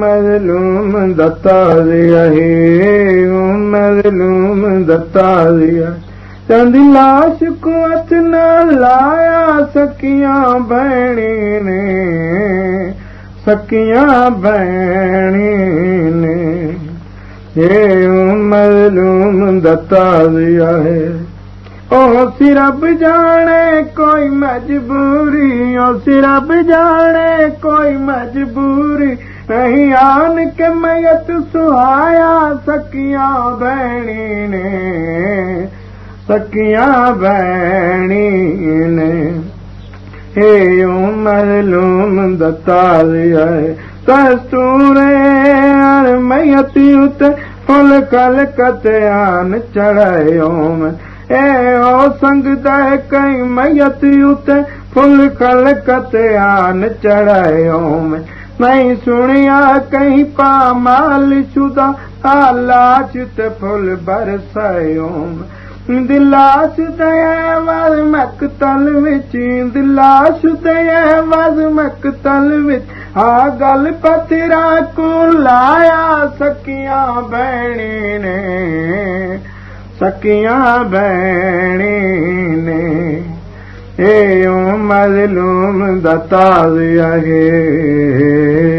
मज़लूम दत्ताज़िया हे मज़लूम दत्ताज़िया चंद लाश को हथ न लाया भेणी ने हे हे जाने कोई मजबूरी सिरब जाने कोई मजबूरी। आन के मैयत ने हे मजलूम दत्तालिया कस्तूरे मैयत उते फुल कल कतयान चढ़ायो में ओ संग दह कई मैयत उते फुल खल कतयान चढ़ायो में नहीं सुनिया कहीं पामाल शुदा आलाच ते फुल बरसायो में दिलास दया वज मकतल विच दिलास दया वज मकतल विच। आ गल पतरा को लाया सकिया बहनी ने सकिया ने ए दताज़िया हे